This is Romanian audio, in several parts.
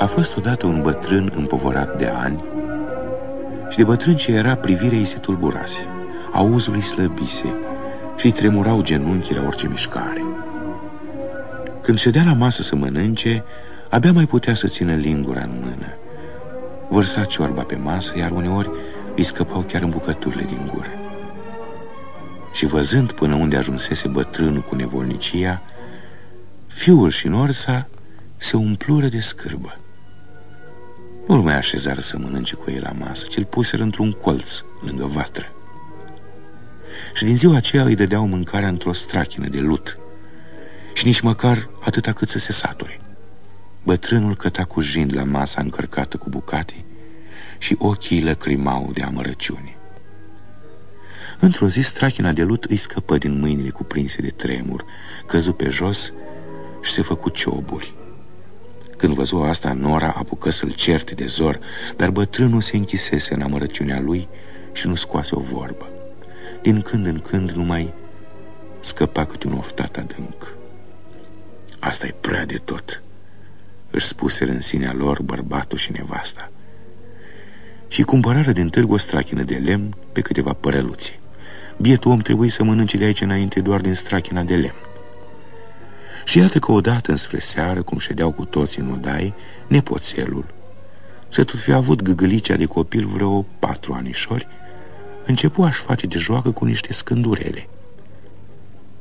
A fost odată un bătrân împovorat de ani și de bătrân ce era privirea îi se tulburase, auzul îi slăbise și îi tremurau genunchii la orice mișcare. Când ședea la masă să mănânce, abia mai putea să țină lingura în mână. Vărsa ciorba pe masă, iar uneori îi scăpau chiar în bucăturile din gură. Și văzând până unde ajunsese bătrânul cu nevolnicia, fiul și Norsa se umplură de scârbă. Nu-l mai așezară să mănânce cu el la masă, ci îl puseră într-un colț, lângă vatră. Și din ziua aceea îi dădeau mâncarea într-o strachină de lut și nici măcar atâta cât să se sature. Bătrânul căta cu jind la masa încărcată cu bucate și ochii lăcrimau de amărăciune. Într-o zi, strachina de lut îi scăpă din mâinile cuprinse de tremur, căzu pe jos și se făcu cioburi. Când văzu asta, Nora apucă să-l certe de zor, dar bătrânul se închisese în amărăciunea lui și nu scoase o vorbă. Din când în când numai scăpa câte un oftat adânc. asta e prea de tot, își spuse în sinea lor bărbatul și nevasta. Și cumpărară din târg o strachină de lemn pe câteva părăluțe. Bietul om trebuie să mănânce de aici înainte doar din strachina de lemn. Și iată că odată înspre seară, cum ședeau cu toți în odai, nepoțelul, să tot fi avut găgălicea de copil vreo patru anișori, începu a-și face de joacă cu niște scândurele.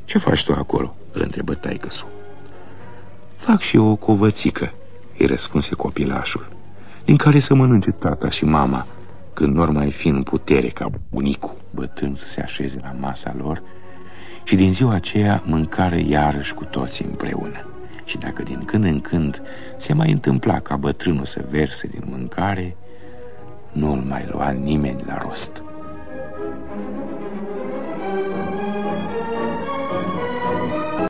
Ce faci tu acolo?" îl întrebă taicăsul. Fac și eu o covățică," îi răspunse copilașul, din care să mănânce tata și mama, când nu mai fi în putere ca bunicul, bătând să se așeze la masa lor, și din ziua aceea mâncare iarăși cu toții împreună. Și dacă din când în când se mai întâmpla ca bătrânul să verse din mâncare, nu-l mai lua nimeni la rost.